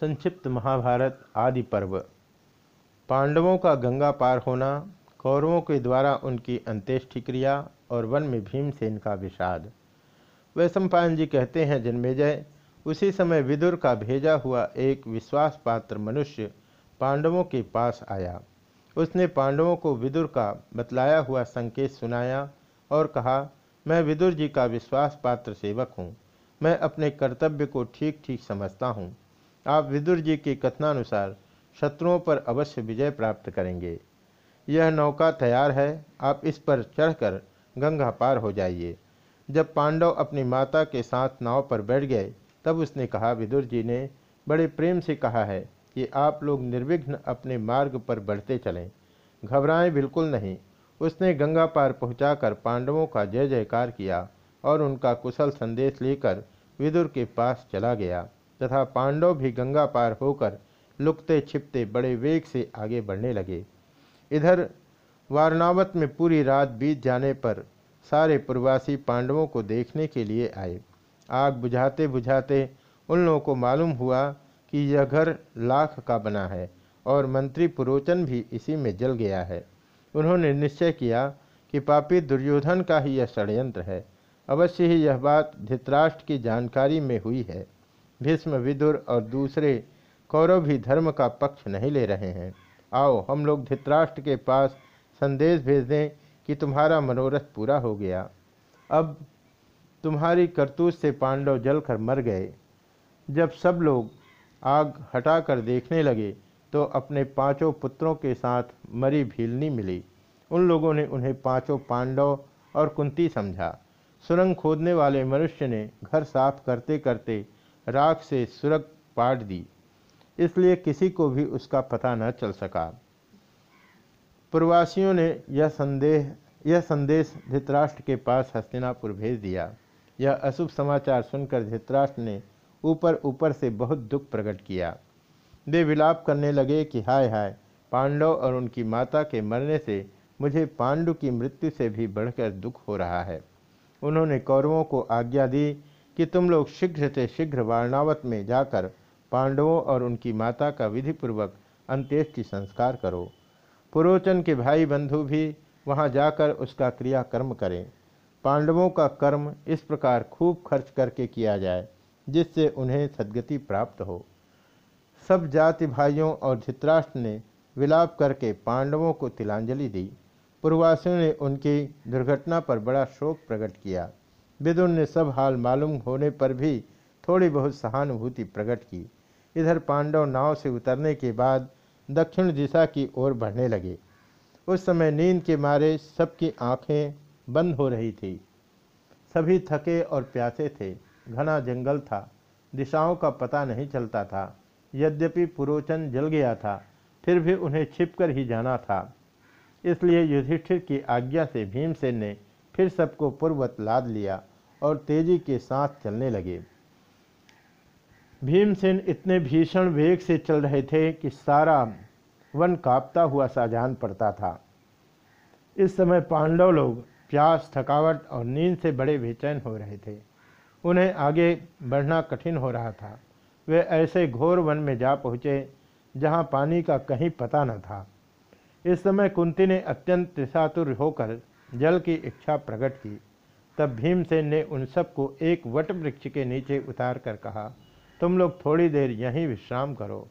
संक्षिप्त महाभारत आदि पर्व। पांडवों का गंगा पार होना, कौरवों के द्वारा उनकी अंत्येष्टि क्रिया और वन में भीमसेन का विषाद। वैशंपायन जी कहते हैं जन्मेजय उसी समय विदुर का भेजा हुआ एक विश्वास पात्र मनुष्य पांडवों के पास आया। उसने पांडवों को विदुर का बतलाया हुआ संकेत सुनाया और कहा, मैं विदुर जी का विश्वास पात्र सेवक हूँ। मैं अपने कर्तव्य को ठीक ठीक समझता हूँ। आप विदुर जी के कथनानुसार शत्रुओं पर अवश्य विजय प्राप्त करेंगे। यह नौका तैयार है, आप इस पर चढ़कर गंगा पार हो जाइए। जब पांडव अपनी माता के साथ नाव पर बैठ गए, तब उसने कहा, विदुर जी ने बड़े प्रेम से कहा है कि आप लोग निर्विघ्न अपने मार्ग पर बढ़ते चलें। घबराएँ बिल्कुल नहीं। उसने गंगा पार पहुंचाकर पांडवों का जय जयकार किया और उनका कुशल संदेश लेकर विदुर के पास चला गया। तथा पांडव भी गंगा पार होकर लुकते छिपते बड़े वेग से आगे बढ़ने लगे। इधर वारणावत में पूरी रात बीत जाने पर सारे प्रवासी पांडवों को देखने के लिए आए। आग बुझाते बुझाते उन लोगों को मालूम हुआ कि यह घर लाख का बना है और मंत्री पुरोचन भी इसी में जल गया है। उन्होंने निश्चय किया कि पापी दुर्योधन का ही यह षड्यंत्र है। अवश्य ही यह बात धृतराष्ट्र की जानकारी में हुई है। भीष्म विदुर और दूसरे कौरव भी धर्म का पक्ष नहीं ले रहे हैं। आओ, हम लोग धृतराष्ट्र के पास संदेश भेज दें कि तुम्हारा मनोरथ पूरा हो गया। अब तुम्हारी करतूत से पांडव जलकर मर गए। जब सब लोग आग हटाकर देखने लगे तो अपने पाँचों पुत्रों के साथ मरी भीलनी मिली। उन लोगों ने उन्हें पाँचों पांडव और कुंती समझा। सुरंग खोदने वाले मनुष्य ने घर साफ़ करते करते राख से सुरग पाट दी। इसलिए किसी को भी उसका पता न चल सका। प्रवासियों ने यह संदेह, यह संदेश धृतराष्ट्र के पास हस्तिनापुर भेज दिया। यह अशुभ समाचार सुनकर धृतराष्ट्र ने ऊपर ऊपर से बहुत दुख प्रकट किया। वे विलाप करने लगे कि, हाय हाय, पांडव और उनकी माता के मरने से मुझे पांडु की मृत्यु से भी बढ़कर दुख हो रहा है। उन्होंने कौरवों को आज्ञा दी कि तुम लोग शीघ्र से शीघ्र वारणावत में जाकर पांडवों और उनकी माता का विधिपूर्वक अंत्येष्टि संस्कार करो। पुरोचन के भाई बंधु भी वहाँ जाकर उसका क्रियाकर्म करें। पांडवों का कर्म इस प्रकार खूब खर्च करके किया जाए, जिससे उन्हें सदगति प्राप्त हो। सब जाति भाइयों और धित्राष्ट्र ने विलाप करके पांडवों को तिलांजलि दी। पूर्वासियों ने उनकी दुर्घटना पर बड़ा शोक प्रकट किया। विदुर ने सब हाल मालूम होने पर भी थोड़ी बहुत सहानुभूति प्रकट की। इधर पांडव नाव से उतरने के बाद दक्षिण दिशा की ओर बढ़ने लगे। उस समय नींद के मारे सबकी आँखें बंद हो रही थी। सभी थके और प्यासे थे। घना जंगल था। दिशाओं का पता नहीं चलता था। यद्यपि पुरोचन जल गया था, फिर भी उन्हें छिपकर ही जाना था। इसलिए युधिष्ठिर की आज्ञा से भीमसेन ने फिर सबको पूर्वत लाद लिया। और तेज़ी के साथ चलने लगे। भीमसेन इतने भीषण वेग से चल रहे थे कि सारा वन कांपता हुआ सा जान पड़ता था। इस समय पांडव लोग प्यास, थकावट और नींद से बड़े बेचैन हो रहे थे। उन्हें आगे बढ़ना कठिन हो रहा था। वे ऐसे घोर वन में जा पहुँचे जहाँ पानी का कहीं पता न था। इस समय कुंती ने अत्यंत त्रिशातुर होकर जल की इच्छा प्रकट की। तब भीमसेन ने उन सबको एक वट वृक्ष के नीचे उतार कर कहा, तुम लोग थोड़ी देर यहीं विश्राम करो,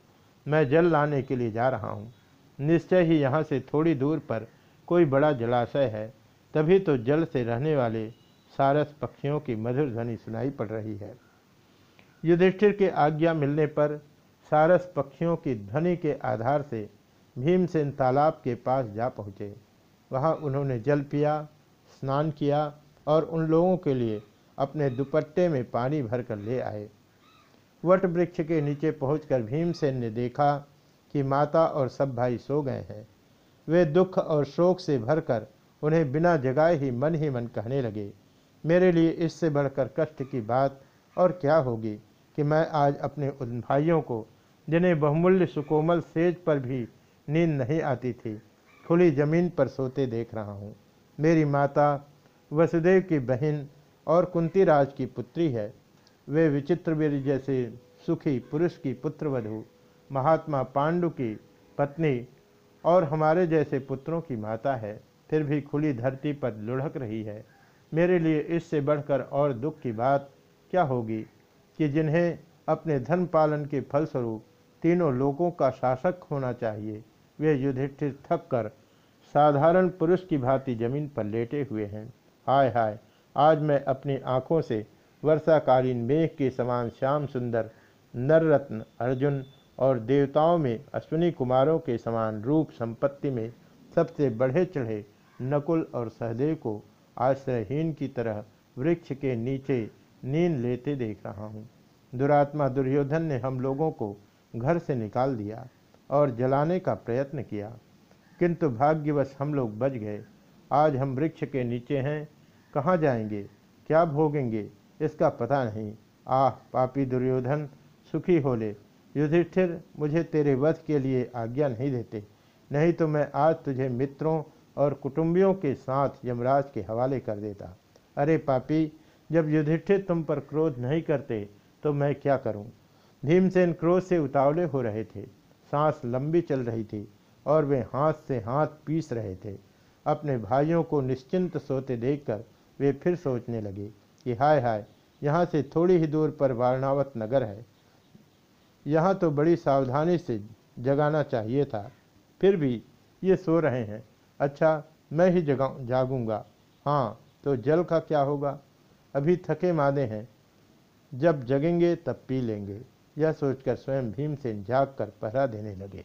मैं जल लाने के लिए जा रहा हूँ। निश्चय ही यहाँ से थोड़ी दूर पर कोई बड़ा जलाशय है, तभी तो जल से रहने वाले सारस पक्षियों की मधुर ध्वनि सुनाई पड़ रही है। युधिष्ठिर के आज्ञा मिलने पर सारस पक्षियों की ध्वनि के आधार से भीमसेन तालाब के पास जा पहुँचे। वहाँ उन्होंने जल पिया, स्नान किया और उन लोगों के लिए अपने दुपट्टे में पानी भर कर ले आए। वट वृक्ष के नीचे पहुंचकर भीमसेन ने देखा कि माता और सब भाई सो गए हैं। वे दुख और शोक से भरकर उन्हें बिना जगाए ही मन ही मन कहने लगे, मेरे लिए इससे बढ़कर कष्ट की बात और क्या होगी कि मैं आज अपने उन भाइयों को, जिन्हें बहुमूल्य सुकोमल सेज पर भी नींद नहीं आती थी, खुली ज़मीन पर सोते देख रहा हूँ। मेरी माता वसुदेव की बहन और कुंती राज की पुत्री है। वे विचित्रवीर जैसे सुखी पुरुष की पुत्रवधु, महात्मा पांडु की पत्नी और हमारे जैसे पुत्रों की माता है। फिर भी खुली धरती पर लुढ़क रही है। मेरे लिए इससे बढ़कर और दुख की बात क्या होगी कि जिन्हें अपने धन पालन के फलस्वरूप तीनों लोगों का शासक होना चाहिए, वे युधिष्ठिर थक कर साधारण पुरुष की भांति ज़मीन पर लेटे हुए हैं। हाय हाय। आज मैं अपनी आँखों से वर्षाकालीन मेघ के समान श्याम सुंदर, नररत्न अर्जुन और देवताओं में अश्विनी कुमारों के समान रूप संपत्ति में सबसे बढ़े चढ़े नकुल और सहदेव को आश्रयहीन की तरह वृक्ष के नीचे नींद लेते देख रहा हूँ। दुरात्मा दुर्योधन ने हम लोगों को घर से निकाल दिया और जलाने का प्रयत्न किया। किंतु भाग्यवश हम लोग बच गए। आज हम वृक्ष के नीचे हैं कहाँ जाएँगे? क्या भोगेंगे? इसका पता नहीं। आह, पापी दुर्योधन, सुखी हो ले। युधिष्ठिर मुझे तेरे वध के लिए आज्ञा नहीं देते। नहीं तो मैं आज तुझे मित्रों और कुटुंबियों के साथ यमराज के हवाले कर देता। अरे पापी, जब युधिष्ठिर तुम पर क्रोध नहीं करते तो मैं क्या करूँ? भीमसेन क्रोध से उतावले हो रहे थे। सांस लंबी चल रही थी और वे हाथ से हाथ पीस रहे थे। अपने भाइयों को निश्चिंत सोते देखकर वे फिर सोचने लगे कि हाय हाय, यहाँ से थोड़ी ही दूर पर वारणावत नगर है। यहाँ तो बड़ी सावधानी से जगाना चाहिए था, फिर भी ये सो रहे हैं। अच्छा मैं ही जगा, जागूँगा। हाँ तो जल का क्या होगा? अभी थके मादे हैं। जब जगेंगे तब पी लेंगे। यह सोचकर स्वयं भीमसेन जाग कर पहरा देने लगे।